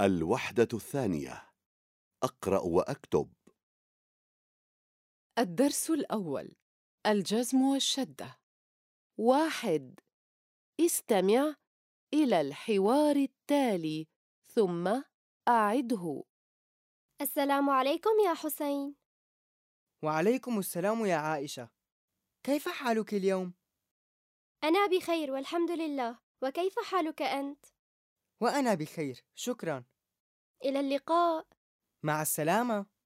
الوحدة الثانية. أقرأ وأكتب. الدرس الأول. الجزم والشدة. واحد. استمع إلى الحوار التالي ثم أعده. السلام عليكم يا حسين. وعليكم السلام يا عائشة. كيف حالك اليوم؟ أنا بخير والحمد لله. وكيف حالك أنت؟ وأنا بخير. شكرا. إلى اللقاء. مع السلامة.